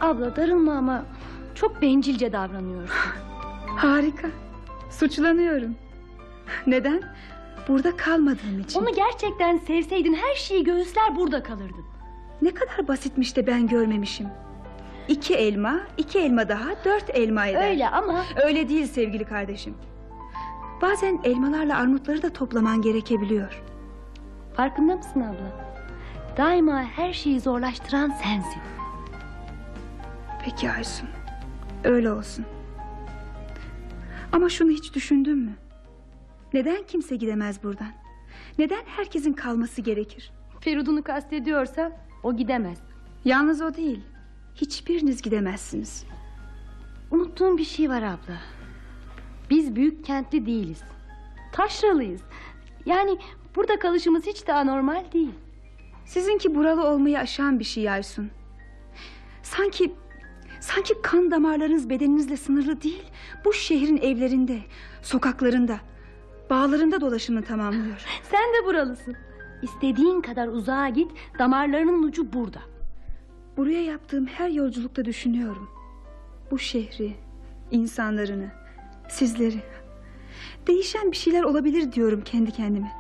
S4: Abla darılma ama çok bencilce davranıyorsun.
S3: Harika. Suçlanıyorum. Neden? Burada kalmadığım için.
S4: Onu gerçekten sevseydin her şeyi göğüsler burada kalırdın.
S3: Ne kadar basitmiş de ben görmemişim. İki elma, iki elma daha dört elma eder.
S4: Öyle ama
S3: Öyle değil sevgili kardeşim. Bazen elmalarla armutları da toplaman gerekebiliyor.
S4: farkında mısın abla? Daima her şeyi zorlaştıran sensin.
S3: Peki Aysun. Öyle olsun. Ama şunu hiç düşündün mü? Neden kimse gidemez buradan? Neden herkesin kalması gerekir?
S4: Feridun'u kastediyorsa o gidemez.
S3: Yalnız o değil. Hiçbiriniz gidemezsiniz.
S4: Unuttuğum bir şey var abla. Biz büyük kentli değiliz. Taşralıyız. Yani burada kalışımız hiç de anormal değil.
S3: Sizinki buralı olmayı aşan bir şey Aysun. Sanki sanki kan damarlarınız bedeninizle sınırlı değil. Bu şehrin evlerinde, sokaklarında, bağlarında dolaşımını tamamlıyor.
S4: Sen de buralısın. İstediğin kadar uzağa git, damarlarının ucu burada.
S3: Buraya yaptığım her yolculukta düşünüyorum. Bu şehri, insanlarını, sizleri. Değişen bir şeyler olabilir diyorum kendi kendime.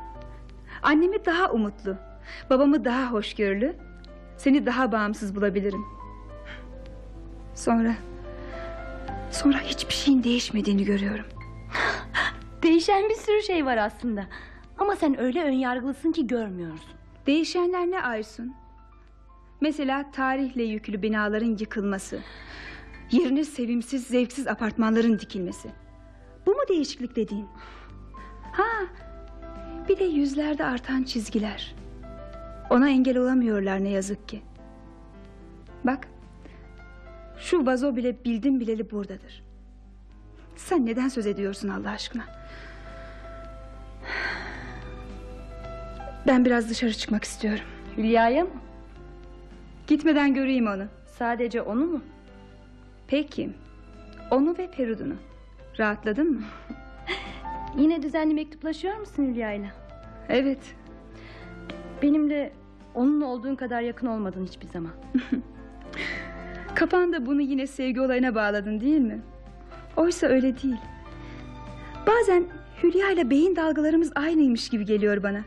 S3: Annemi daha umutlu, babamı daha hoşgörülü, seni daha bağımsız bulabilirim. Sonra, sonra hiçbir şeyin değişmediğini görüyorum.
S4: Değişen bir sürü şey var aslında. Ama sen öyle önyargılısın ki görmüyorsun.
S3: Değişenler ne Aysun? Mesela tarihle yüklü binaların yıkılması. Yerine sevimsiz, zevksiz apartmanların dikilmesi. Bu mu değişiklik dediğin? Ha, bir de yüzlerde artan çizgiler. Ona engel olamıyorlar ne yazık ki. Bak, şu vazo bile bildim bileli buradadır. Sen neden söz ediyorsun Allah aşkına? Ben biraz dışarı çıkmak istiyorum.
S4: Hülya'ya mı?
S3: Gitmeden göreyim onu.
S4: Sadece onu mu?
S3: Peki. Onu ve Feridun'u. Rahatladın mı?
S4: Yine düzenli mektuplaşıyor musun Hülya'yla?
S3: Evet.
S4: Benimle onun olduğun kadar yakın olmadın hiçbir zaman.
S3: Kafanda bunu yine sevgi olayına bağladın değil mi? Oysa öyle değil. Bazen Hülya ile beyin dalgalarımız aynıymış gibi geliyor bana.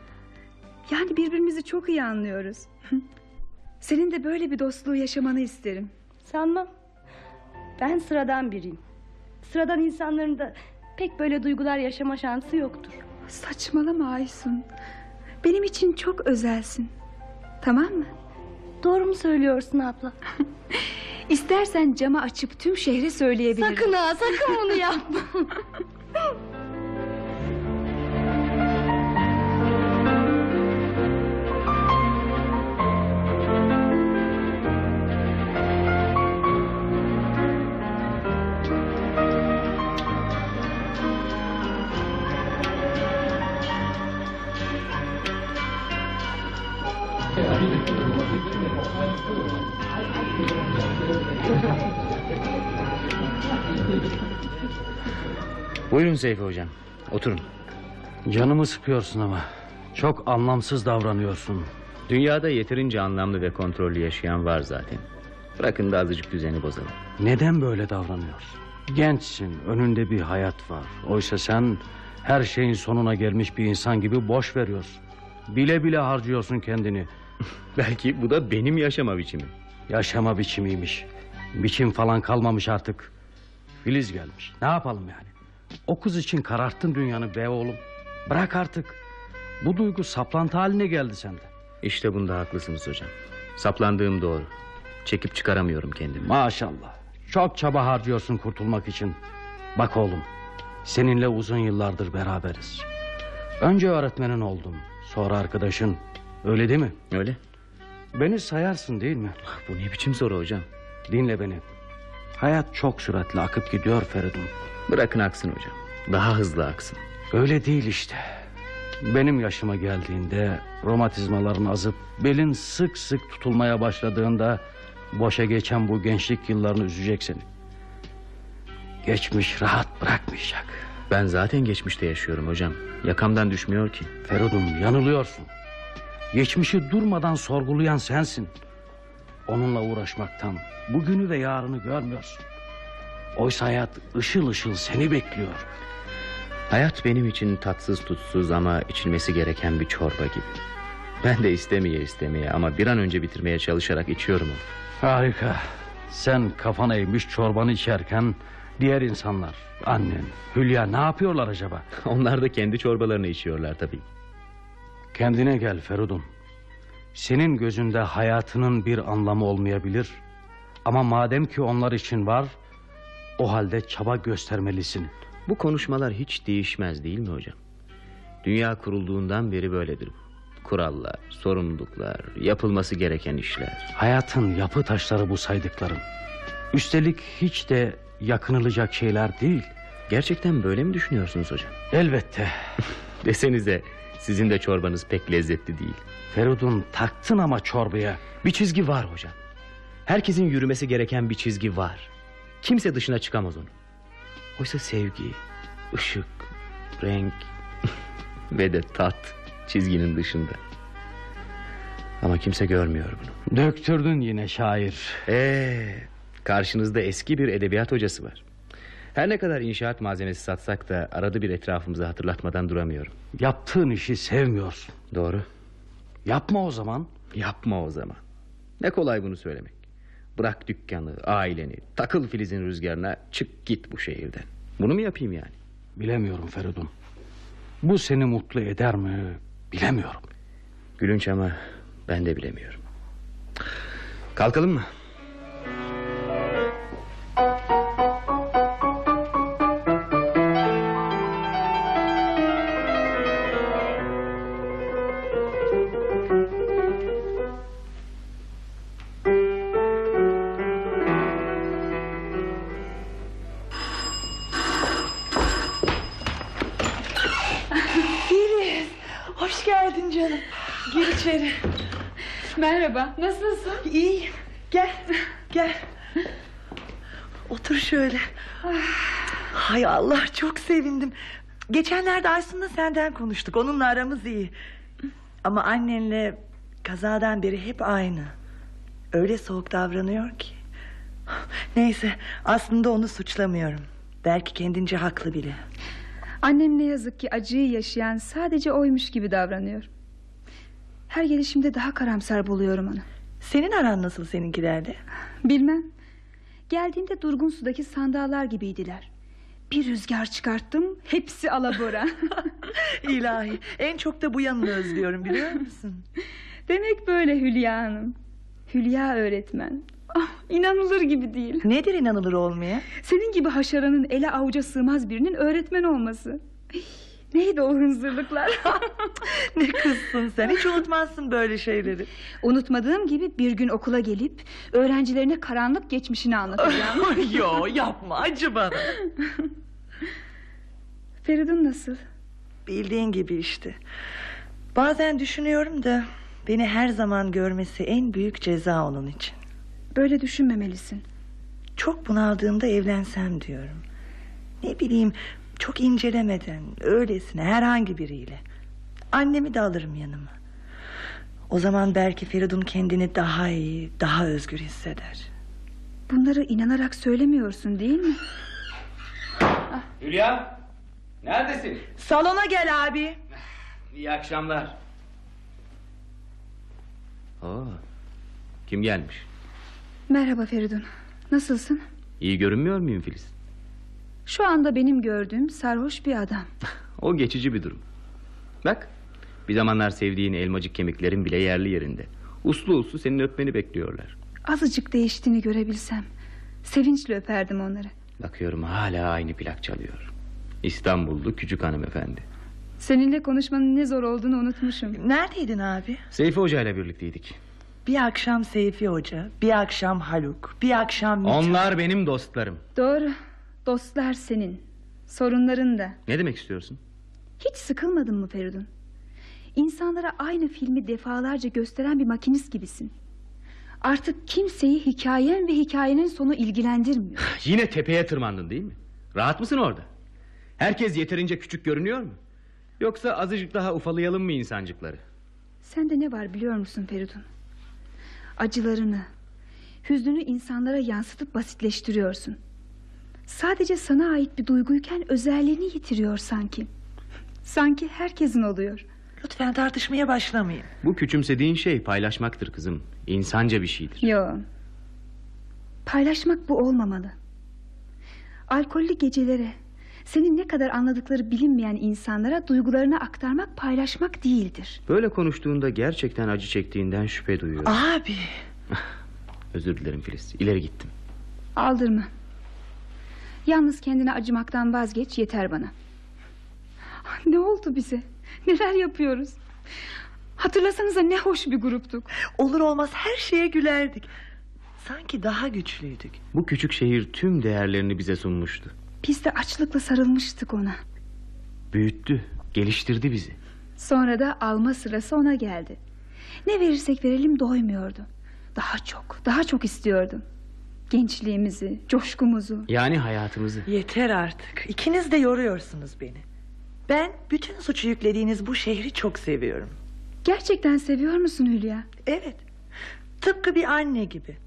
S3: Yani birbirimizi çok iyi anlıyoruz. Senin de böyle bir dostluğu yaşamanı isterim.
S4: Sanmam. Ben sıradan biriyim. Sıradan insanların da pek böyle duygular yaşama şansı yoktur.
S3: Saçmalama Aysun. Benim için çok özelsin. Tamam mı?
S4: Doğru mu söylüyorsun abla?
S3: İstersen camı açıp tüm şehre söyleyebilirim.
S4: Sakın ha sakın bunu yapma.
S11: Buyurun Seyfi hocam. Oturun.
S12: Canımı sıkıyorsun ama. Çok anlamsız davranıyorsun.
S11: Dünyada yeterince anlamlı ve kontrollü yaşayan var zaten. Bırakın da azıcık düzeni bozalım.
S12: Neden böyle davranıyorsun? Gençsin, önünde bir hayat var. Oysa sen her şeyin sonuna gelmiş bir insan gibi boş veriyorsun. Bile bile harcıyorsun kendini.
S11: Belki bu da benim yaşama biçimim.
S12: Yaşama biçimiymiş. Biçim falan kalmamış artık. Filiz gelmiş. Ne yapalım yani? O kız için kararttın dünyanı be oğlum. Bırak artık. Bu duygu saplantı haline geldi sende.
S11: İşte bunda haklısınız hocam. Saplandığım doğru. Çekip çıkaramıyorum kendimi.
S12: Maşallah. Çok çaba harcıyorsun kurtulmak için. Bak oğlum. Seninle uzun yıllardır beraberiz. Önce öğretmenin oldum. Sonra arkadaşın. Öyle değil mi?
S11: Öyle.
S12: Beni sayarsın değil mi?
S11: Bu ne biçim soru hocam?
S12: Dinle beni. Hayat çok süratli akıp gidiyor Feridun.
S11: Bırakın aksın hocam. Daha hızlı aksın.
S12: Öyle değil işte. Benim yaşıma geldiğinde romatizmaların azıp belin sık sık tutulmaya başladığında boşa geçen bu gençlik yıllarını üzecek seni. Geçmiş rahat bırakmayacak.
S11: Ben zaten geçmişte yaşıyorum hocam. Yakamdan düşmüyor ki.
S12: Feridun yanılıyorsun. Geçmişi durmadan sorgulayan sensin. Onunla uğraşmaktan bugünü ve yarını görmüyorsun. Oysa hayat ışıl ışıl seni bekliyor.
S11: Hayat benim için tatsız tutsuz ama içilmesi gereken bir çorba gibi. Ben de istemeye istemeye ama bir an önce bitirmeye çalışarak içiyorum onu.
S12: Harika. Sen kafana eğmiş çorbanı içerken diğer insanlar, annen, Hülya ne yapıyorlar acaba?
S11: Onlar da kendi çorbalarını içiyorlar tabii.
S12: Kendine gel Feridun. Senin gözünde hayatının bir anlamı olmayabilir. Ama madem ki onlar için var, o halde çaba göstermelisin.
S11: Bu konuşmalar hiç değişmez değil mi hocam? Dünya kurulduğundan beri böyledir bu. Kurallar, sorumluluklar, yapılması gereken işler.
S12: Hayatın yapı taşları bu saydıkların. Üstelik hiç de yakınılacak şeyler değil.
S11: Gerçekten böyle mi düşünüyorsunuz hocam?
S12: Elbette.
S11: Desenize sizin de çorbanız pek lezzetli değil.
S12: Feridun taktın ama çorbaya.
S11: Bir çizgi var hocam. Herkesin yürümesi gereken bir çizgi var. Kimse dışına çıkamaz onu. Oysa sevgi, ışık, renk ve de tat çizginin dışında. Ama kimse görmüyor bunu.
S12: Döktürdün yine şair.
S11: Ee, karşınızda eski bir edebiyat hocası var. Her ne kadar inşaat malzemesi satsak da arada bir etrafımızı hatırlatmadan duramıyorum.
S12: Yaptığın işi sevmiyorsun.
S11: Doğru.
S12: Yapma o zaman.
S11: Yapma o zaman. Ne kolay bunu söylemek. Bırak dükkanı, aileni, takıl Filiz'in rüzgarına, çık git bu şehirden. Bunu mu yapayım yani?
S12: Bilemiyorum Feridun. Bu seni mutlu eder mi? Bilemiyorum.
S11: Gülünç ama ben de bilemiyorum. Kalkalım mı?
S13: Sevindim. Geçenlerde Aysun'la senden konuştuk. Onunla aramız iyi. Ama annenle kazadan beri hep aynı. Öyle soğuk davranıyor ki. Neyse aslında onu suçlamıyorum. Belki kendince haklı bile.
S3: Annem ne yazık ki acıyı yaşayan sadece oymuş gibi davranıyor. Her gelişimde daha karamsar buluyorum onu.
S13: Senin aran nasıl seninkilerle?
S3: Bilmem. Geldiğimde durgun sudaki sandallar gibiydiler. Bir rüzgar çıkarttım, hepsi alabora.
S13: İlahi, en çok da bu yanını özlüyorum biliyor musun?
S3: Demek böyle Hülya Hanım. Hülya öğretmen. Ah, inanılır gibi değil.
S13: Nedir inanılır olmaya?
S3: Senin gibi haşaranın ele avuca sığmaz birinin öğretmen olması. Neydi o hınzırlıklar?
S13: ne kızsın sen hiç unutmazsın böyle şeyleri.
S3: Unutmadığım gibi bir gün okula gelip öğrencilerine karanlık geçmişini anlatacağım.
S13: Yo yapma acı bana.
S3: Feridun nasıl?
S13: Bildiğin gibi işte. Bazen düşünüyorum da beni her zaman görmesi en büyük ceza onun için.
S3: Böyle düşünmemelisin.
S13: Çok bunaldığımda evlensem diyorum. Ne bileyim çok incelemeden öylesine herhangi biriyle. Annemi de alırım yanıma. O zaman belki Feridun kendini daha iyi, daha özgür hisseder.
S3: Bunları inanarak söylemiyorsun değil mi?
S11: Hülya neredesin?
S13: Salona gel abi.
S11: İyi akşamlar. Oo, kim gelmiş?
S3: Merhaba Feridun. Nasılsın?
S11: İyi görünmüyor muyum Filiz?
S3: Şu anda benim gördüğüm sarhoş bir adam.
S11: O geçici bir durum. Bak bir zamanlar sevdiğin elmacık kemiklerin bile yerli yerinde. Uslu uslu senin öpmeni bekliyorlar.
S3: Azıcık değiştiğini görebilsem. Sevinçle öperdim onları.
S11: Bakıyorum hala aynı plak çalıyor. İstanbullu küçük hanımefendi.
S3: Seninle konuşmanın ne zor olduğunu unutmuşum.
S13: Neredeydin abi?
S11: Seyfi Hoca ile birlikteydik.
S13: Bir akşam Seyfi Hoca, bir akşam Haluk, bir akşam... Mithat.
S11: Onlar benim dostlarım.
S3: Doğru. Dostlar senin. Sorunların da.
S11: Ne demek istiyorsun?
S3: Hiç sıkılmadın mı Feridun? İnsanlara aynı filmi defalarca gösteren bir makinist gibisin. Artık kimseyi hikayen ve hikayenin sonu ilgilendirmiyor.
S11: Yine tepeye tırmandın değil mi? Rahat mısın orada? Herkes yeterince küçük görünüyor mu? Yoksa azıcık daha ufalayalım mı insancıkları?
S3: Sende ne var biliyor musun Feridun? Acılarını, hüznünü insanlara yansıtıp basitleştiriyorsun. Sadece sana ait bir duyguyken özelliğini yitiriyor sanki. Sanki herkesin oluyor.
S13: Lütfen tartışmaya başlamayın.
S11: Bu küçümsediğin şey paylaşmaktır kızım. İnsanca bir şeydir.
S3: Yo. Paylaşmak bu olmamalı. Alkollü gecelere, senin ne kadar anladıkları bilinmeyen insanlara duygularını aktarmak paylaşmak değildir.
S11: Böyle konuştuğunda gerçekten acı çektiğinden şüphe duyuyorum.
S13: Abi.
S11: Özür dilerim Filiz. İleri gittim.
S3: Aldırma. Yalnız kendine acımaktan vazgeç yeter bana. Ne oldu bize? Neler yapıyoruz? Hatırlasanıza ne hoş bir gruptuk.
S13: Olur olmaz her şeye gülerdik. Sanki daha güçlüydük.
S11: Bu küçük şehir tüm değerlerini bize sunmuştu.
S3: Biz de açlıkla sarılmıştık ona.
S11: Büyüttü, geliştirdi bizi.
S3: Sonra da alma sırası ona geldi. Ne verirsek verelim doymuyordu. Daha çok, daha çok istiyordu. Gençliğimizi, coşkumuzu.
S11: Yani hayatımızı.
S13: Yeter artık. İkiniz de yoruyorsunuz beni. Ben bütün suçu yüklediğiniz bu şehri çok seviyorum.
S3: Gerçekten seviyor musun Hülya?
S13: Evet. Tıpkı bir anne gibi.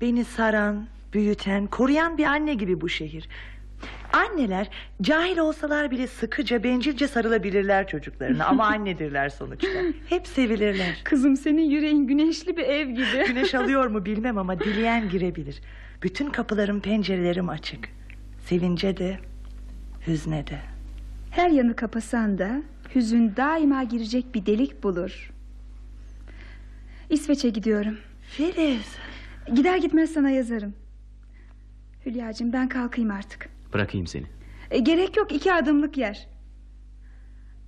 S13: Beni saran, büyüten, koruyan bir anne gibi bu şehir. Anneler cahil olsalar bile sıkıca bencilce sarılabilirler çocuklarına ama annedirler sonuçta. Hep sevilirler.
S3: Kızım senin yüreğin güneşli bir ev gibi.
S13: Güneş alıyor mu bilmem ama dileyen girebilir. Bütün kapılarım pencerelerim açık. Sevince de hüzne de.
S3: Her yanı kapasan da hüzün daima girecek bir delik bulur. İsveç'e gidiyorum.
S13: Filiz.
S3: Gider gitmez sana yazarım. Hülyacığım ben kalkayım artık.
S11: Bırakayım seni.
S3: E, gerek yok iki adımlık yer.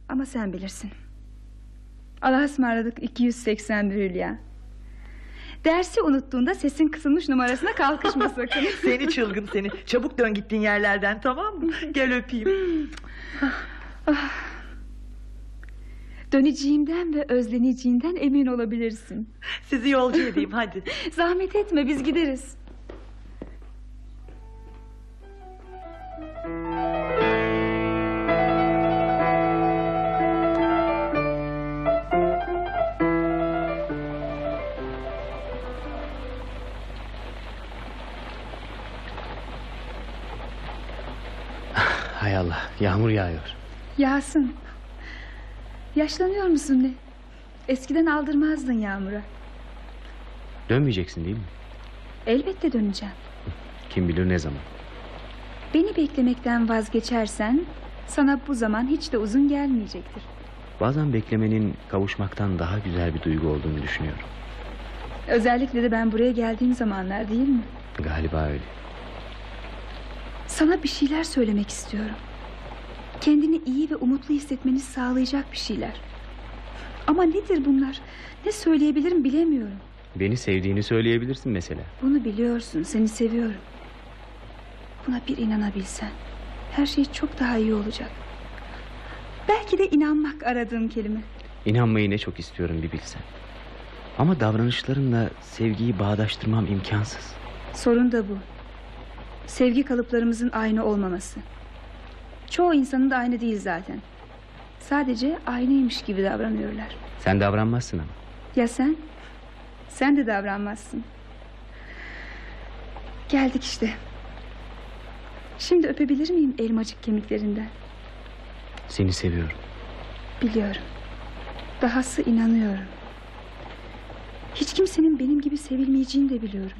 S3: Ama sen bilirsin. Allah'a ısmarladık 281 Hülya. Dersi unuttuğunda sesin kısılmış numarasına kalkışma sakın.
S13: Seni çılgın seni. Çabuk dön gittiğin yerlerden tamam mı? Gel öpeyim.
S3: Döneceğimden ve özleneceğinden emin olabilirsin.
S13: Sizi yolcu edeyim hadi.
S3: Zahmet etme biz gideriz.
S11: Hay Allah yağmur yağıyor.
S3: Yağsın. Yaşlanıyor musun ne Eskiden aldırmazdın yağmura
S11: Dönmeyeceksin değil mi?
S3: Elbette döneceğim.
S11: Kim bilir ne zaman.
S3: Beni beklemekten vazgeçersen... ...sana bu zaman hiç de uzun gelmeyecektir.
S11: Bazen beklemenin kavuşmaktan daha güzel bir duygu olduğunu düşünüyorum.
S3: Özellikle de ben buraya geldiğim zamanlar değil mi?
S11: Galiba öyle.
S3: Sana bir şeyler söylemek istiyorum. Kendini iyi ve umutlu hissetmeni sağlayacak bir şeyler. Ama nedir bunlar? Ne söyleyebilirim bilemiyorum.
S11: Beni sevdiğini söyleyebilirsin mesela.
S3: Bunu biliyorsun, seni seviyorum. Buna bir inanabilsen... ...her şey çok daha iyi olacak. Belki de inanmak aradığım kelime.
S11: İnanmayı ne çok istiyorum bir bilsen. Ama davranışlarınla sevgiyi bağdaştırmam imkansız.
S3: Sorun da bu. Sevgi kalıplarımızın aynı olmaması. Çoğu insanın da aynı değil zaten. Sadece aynıymış gibi davranıyorlar.
S11: Sen davranmazsın ama.
S3: Ya sen? Sen de davranmazsın. Geldik işte. Şimdi öpebilir miyim elmacık kemiklerinden?
S11: Seni seviyorum.
S3: Biliyorum. Dahası inanıyorum. Hiç kimsenin benim gibi sevilmeyeceğini de biliyorum.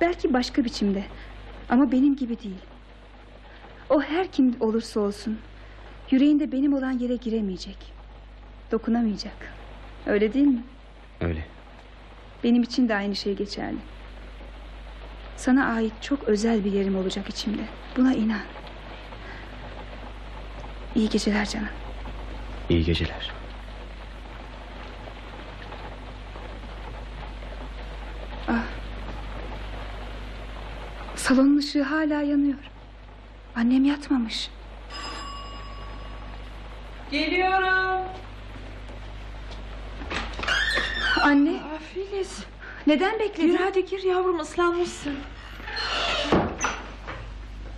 S3: Belki başka biçimde. Ama benim gibi değil. O her kim olursa olsun... ...yüreğinde benim olan yere giremeyecek. Dokunamayacak. Öyle değil mi?
S11: Öyle.
S3: Benim için de aynı şey geçerli. Sana ait çok özel bir yerim olacak içimde. Buna inan. İyi geceler canım.
S11: İyi geceler.
S3: Ah. Salonun ışığı hala yanıyor. Annem yatmamış.
S5: Geliyorum.
S3: Anne.
S5: Aa, Filiz.
S3: Neden bekledin?
S5: Gir hadi gir yavrum ıslanmışsın.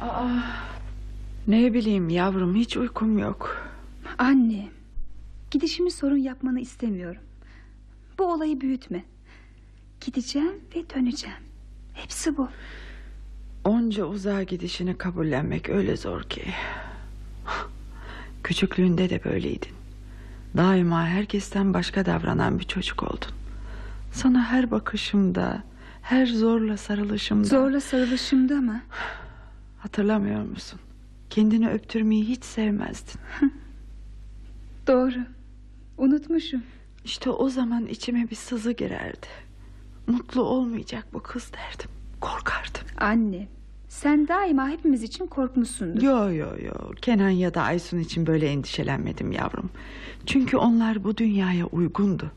S5: Aa, ne bileyim yavrum hiç uykum yok.
S3: Anne. Gidişimi sorun yapmanı istemiyorum. Bu olayı büyütme. Gideceğim ve döneceğim. Hepsi bu.
S5: Onca uzağa gidişini kabullenmek öyle zor ki. Küçüklüğünde de böyleydin. Daima herkesten başka davranan bir çocuk oldun. Sana her bakışımda, her zorla sarılışımda...
S3: Zorla sarılışımda mı?
S5: Hatırlamıyor musun? Kendini öptürmeyi hiç sevmezdin.
S3: Doğru. Unutmuşum.
S5: İşte o zaman içime bir sızı girerdi. Mutlu olmayacak bu kız derdim. Korkardım.
S3: Anne. Sen daima hepimiz için korkmuşsundur.
S5: Yo yo yo. Kenan ya da Aysun için böyle endişelenmedim yavrum. Çünkü onlar bu dünyaya uygundu.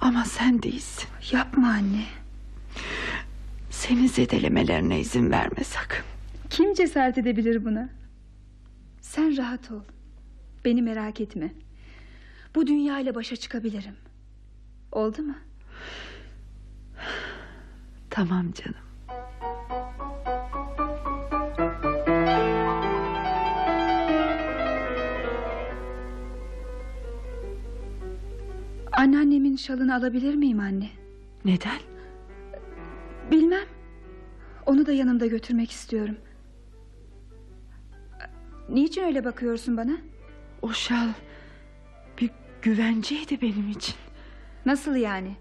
S5: Ama sen değilsin.
S3: Yapma anne.
S5: Seni zedelemelerine izin verme sakın.
S3: Kim cesaret edebilir buna? Sen rahat ol. Beni merak etme. Bu dünyayla başa çıkabilirim. Oldu mu?
S5: Tamam canım.
S3: Anneannemin şalını alabilir miyim anne?
S5: Neden?
S3: Bilmem. Onu da yanımda götürmek istiyorum. Niçin öyle bakıyorsun bana?
S5: O şal bir güvenceydi benim için.
S3: Nasıl yani?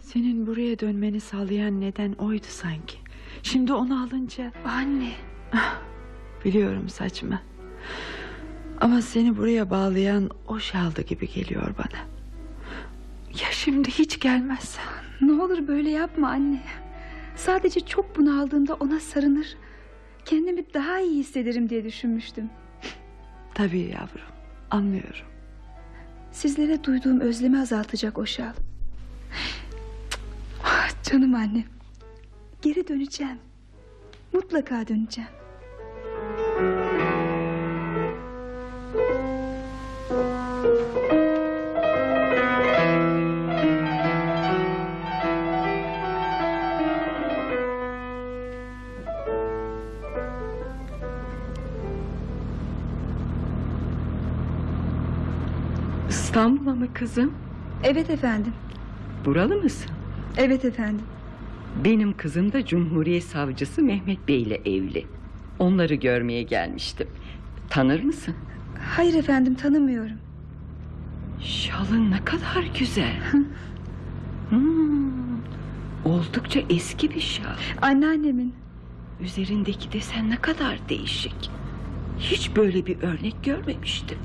S5: Senin buraya dönmeni sağlayan neden oydu sanki. Şimdi onu alınca...
S3: Anne.
S5: Biliyorum saçma. Ama seni buraya bağlayan o şaldı gibi geliyor bana. Ya şimdi hiç gelmezse?
S3: Ne olur böyle yapma anne. Sadece çok bunaldığımda ona sarınır. Kendimi daha iyi hissederim diye düşünmüştüm.
S5: Tabii yavrum. Anlıyorum.
S3: Sizlere duyduğum özlemi azaltacak o şal. Ah, Canım annem. Geri döneceğim. Mutlaka döneceğim.
S14: İstanbul'a mı kızım?
S3: Evet efendim.
S14: Buralı mısın?
S3: Evet efendim.
S14: Benim kızım da Cumhuriyet Savcısı Mehmet Bey ile evli. Onları görmeye gelmiştim. Tanır mısın?
S3: Hayır efendim tanımıyorum.
S14: Şalın ne kadar güzel. Hmm, oldukça eski bir şal.
S3: Anneannemin.
S14: Üzerindeki desen ne kadar değişik. Hiç böyle bir örnek görmemiştim.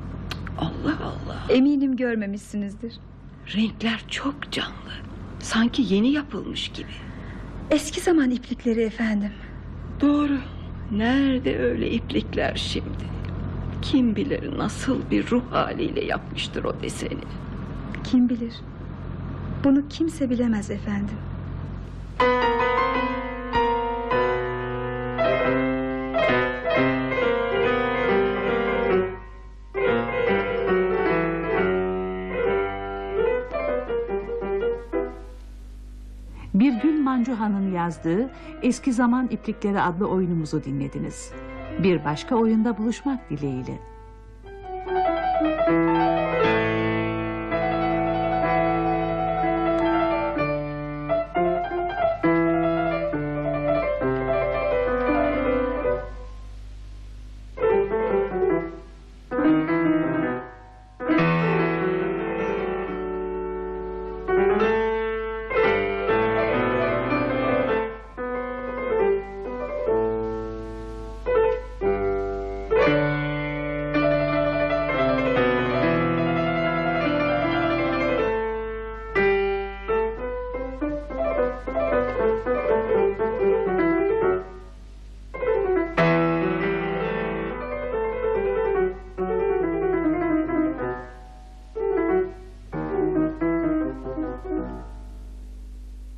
S14: Allah Allah.
S3: Eminim görmemişsinizdir.
S14: Renkler çok canlı. Sanki yeni yapılmış gibi.
S3: Eski zaman iplikleri efendim.
S14: Doğru. Nerede öyle iplikler şimdi? Kim bilir nasıl bir ruh haliyle yapmıştır o deseni.
S3: Kim bilir. Bunu kimse bilemez efendim.
S2: Birgül Mancuhan'ın yazdığı Eski Zaman İplikleri adlı oyunumuzu dinlediniz. Bir başka oyunda buluşmak dileğiyle.